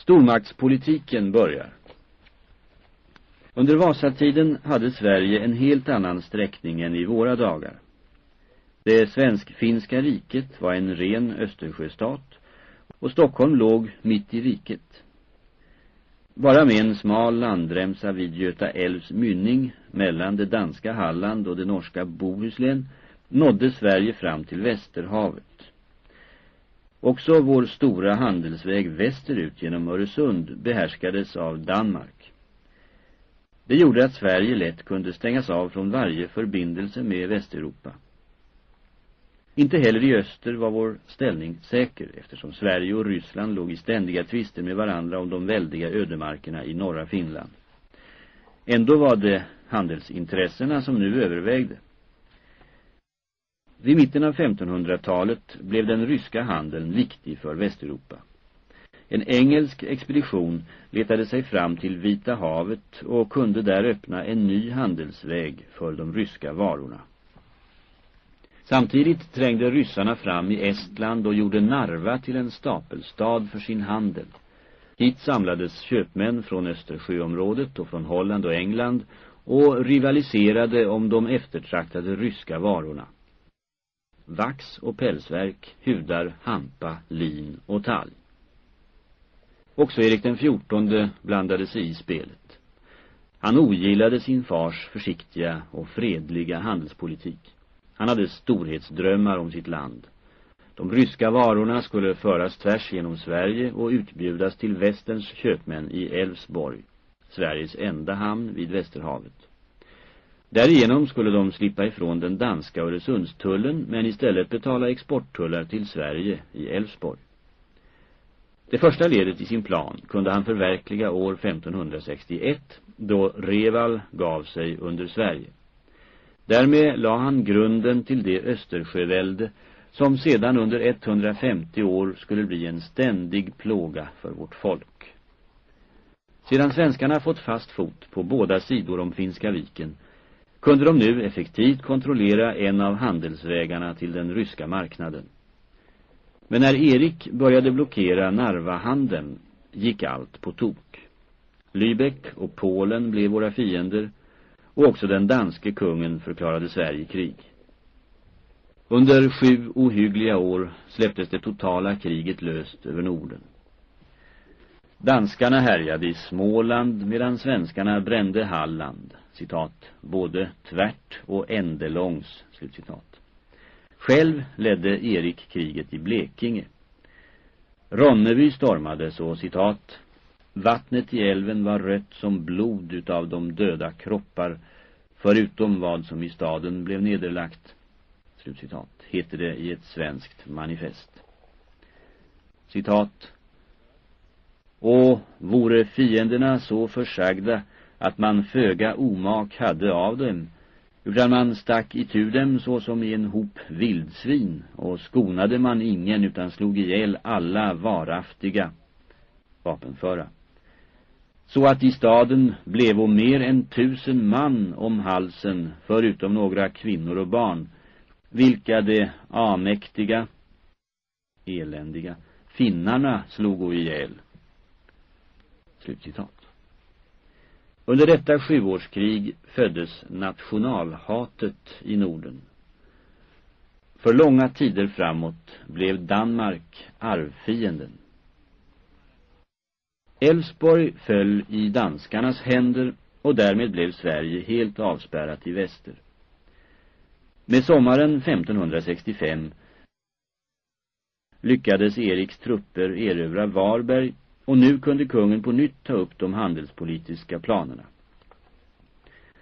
Stormaktspolitiken börjar. Under Vasatiden hade Sverige en helt annan sträckning än i våra dagar. Det svensk-finska riket var en ren Östersjöstat och Stockholm låg mitt i riket. Bara med en smal landremsa vid Göta älvs mynning mellan det danska Halland och det norska Bohuslän nådde Sverige fram till Västerhavet. Också vår stora handelsväg västerut genom Öresund behärskades av Danmark. Det gjorde att Sverige lätt kunde stängas av från varje förbindelse med Västeuropa. Inte heller i öster var vår ställning säker eftersom Sverige och Ryssland låg i ständiga tvister med varandra om de väldiga ödemarkerna i norra Finland. Ändå var det handelsintressena som nu övervägde. Vid mitten av 1500-talet blev den ryska handeln viktig för Västeuropa. En engelsk expedition letade sig fram till Vita havet och kunde där öppna en ny handelsväg för de ryska varorna. Samtidigt trängde ryssarna fram i Estland och gjorde Narva till en stapelstad för sin handel. Hit samlades köpmän från Östersjöområdet och från Holland och England och rivaliserade om de eftertraktade ryska varorna vax och pälsverk, hudar, hampa, lin och tall. Också Erik den fjortonde blandade sig i spelet. Han ogillade sin fars försiktiga och fredliga handelspolitik. Han hade storhetsdrömmar om sitt land. De ryska varorna skulle föras tvärs genom Sverige och utbjudas till västerns köpmän i Älvsborg, Sveriges enda hamn vid Västerhavet. Därigenom skulle de slippa ifrån den danska Öresundstullen men istället betala exporttullar till Sverige i Älvsborg. Det första ledet i sin plan kunde han förverkliga år 1561 då Reval gav sig under Sverige. Därmed la han grunden till det Östersjövälde som sedan under 150 år skulle bli en ständig plåga för vårt folk. Sedan svenskarna fått fast fot på båda sidor om Finska viken kunde de nu effektivt kontrollera en av handelsvägarna till den ryska marknaden. Men när Erik började blockera Narva-handeln gick allt på tok. Lübeck och Polen blev våra fiender och också den danske kungen förklarade Sverige krig. Under sju ohyggliga år släpptes det totala kriget löst över Norden. Danskarna härjade i Småland medan svenskarna brände Halland, citat, både tvärt och ändelångs, slutcitat. Själv ledde Erik kriget i Blekinge. Ronneby stormade så, citat, Vattnet i älven var rött som blod utav de döda kroppar, förutom vad som i staden blev nederlagt, slutcitat, heter det i ett svenskt manifest. Citat, och vore fienderna så försagda att man föga omak hade av dem, utan man stack itu dem så som i en hop vildsvin, och skonade man ingen utan slog ihjäl alla varaftiga vapenföra. Så att i staden blev och mer än tusen man om halsen, förutom några kvinnor och barn, vilka de amäktiga, eländiga, finnarna slog ihjäl. Slutcitat. Under detta sjuårskrig föddes nationalhatet i Norden. För långa tider framåt blev Danmark arvfienden. Älvsborg föll i danskarnas händer och därmed blev Sverige helt avspärrat i väster. Med sommaren 1565 lyckades Eriks trupper erövra Varberg och nu kunde kungen på nytt ta upp de handelspolitiska planerna.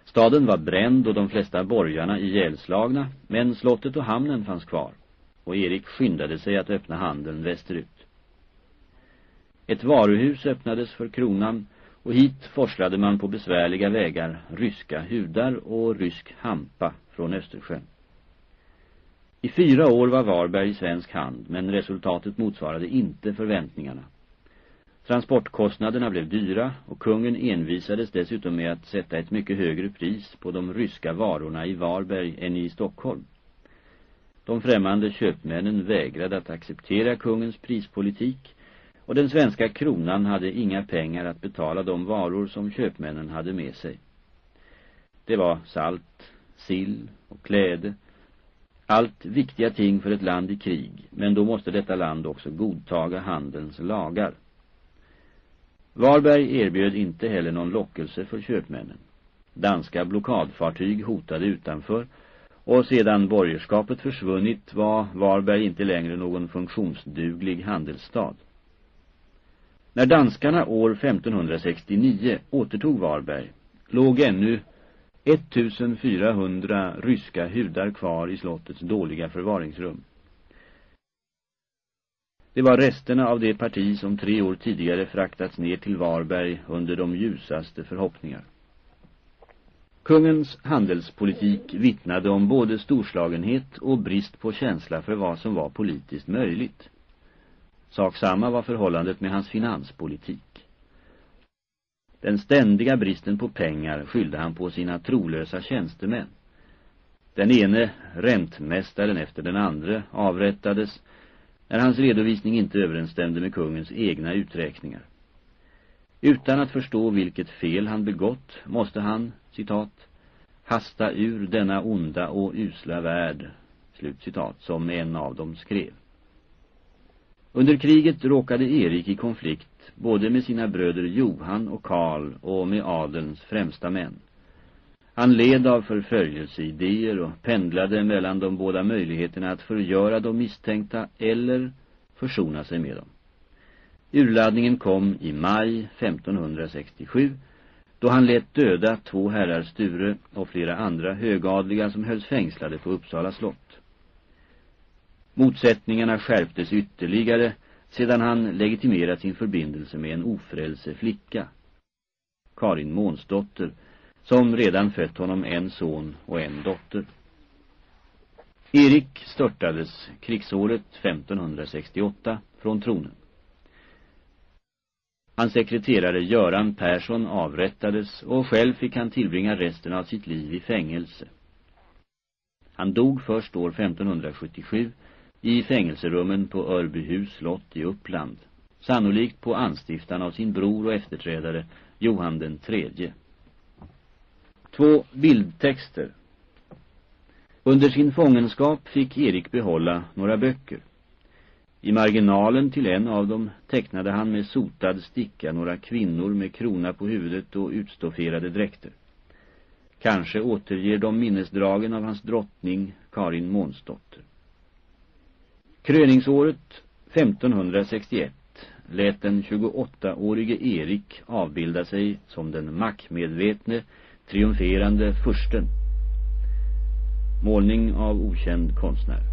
Staden var bränd och de flesta borgarna ihjälslagna, men slottet och hamnen fanns kvar, och Erik skyndade sig att öppna handeln västerut. Ett varuhus öppnades för kronan och hit forslade man på besvärliga vägar ryska hudar och rysk hampa från Östersjön. I fyra år var Varberg i svensk hand, men resultatet motsvarade inte förväntningarna. Transportkostnaderna blev dyra och kungen envisades dessutom med att sätta ett mycket högre pris på de ryska varorna i Varberg än i Stockholm. De främmande köpmännen vägrade att acceptera kungens prispolitik och den svenska kronan hade inga pengar att betala de varor som köpmännen hade med sig. Det var salt, sill och kläde, allt viktiga ting för ett land i krig, men då måste detta land också godtaga handelns lagar. Varberg erbjöd inte heller någon lockelse för köpmännen. Danska blockadfartyg hotade utanför och sedan borgerskapet försvunnit var Varberg inte längre någon funktionsduglig handelsstad. När danskarna år 1569 återtog Varberg låg ännu 1400 ryska hudar kvar i slottets dåliga förvaringsrum. Det var resterna av det parti som tre år tidigare fraktats ner till Varberg under de ljusaste förhoppningar. Kungens handelspolitik vittnade om både storslagenhet och brist på känsla för vad som var politiskt möjligt. Sak samma var förhållandet med hans finanspolitik. Den ständiga bristen på pengar skyllde han på sina trolösa tjänstemän. Den ene räntmästaren efter den andra avrättades när hans redovisning inte överensstämde med kungens egna uträkningar. Utan att förstå vilket fel han begått måste han, citat, hasta ur denna onda och usla värld, slut citat, som en av dem skrev. Under kriget råkade Erik i konflikt både med sina bröder Johan och Karl och med adelns främsta män. Han led av förföljelseidéer och pendlade mellan de båda möjligheterna att förgöra de misstänkta eller försona sig med dem. Urladdningen kom i maj 1567 då han lät döda två herrar Sture och flera andra högadliga som hölls fängslade på Uppsala slott. Motsättningarna skärptes ytterligare sedan han legitimerat sin förbindelse med en ofrälse flicka, Karin Månsdotter, som redan fött honom en son och en dotter. Erik störtades krigsåret 1568 från tronen. Hans sekreterare Göran Persson avrättades och själv fick han tillbringa resten av sitt liv i fängelse. Han dog först år 1577 i fängelserummen på Örbyhus slott i Uppland, sannolikt på anstiftan av sin bror och efterträdare Johan den tredje. Två bildtexter. Under sin fångenskap fick Erik behålla några böcker. I marginalen till en av dem tecknade han med sotad sticka några kvinnor med krona på huvudet och utstofferade dräkter. Kanske återger de minnesdragen av hans drottning Karin Månsdotter. Kröningsåret 1561 lät den 28-årige Erik avbilda sig som den maktmedvetne, triumferande fursten. Målning av okänd konstnär.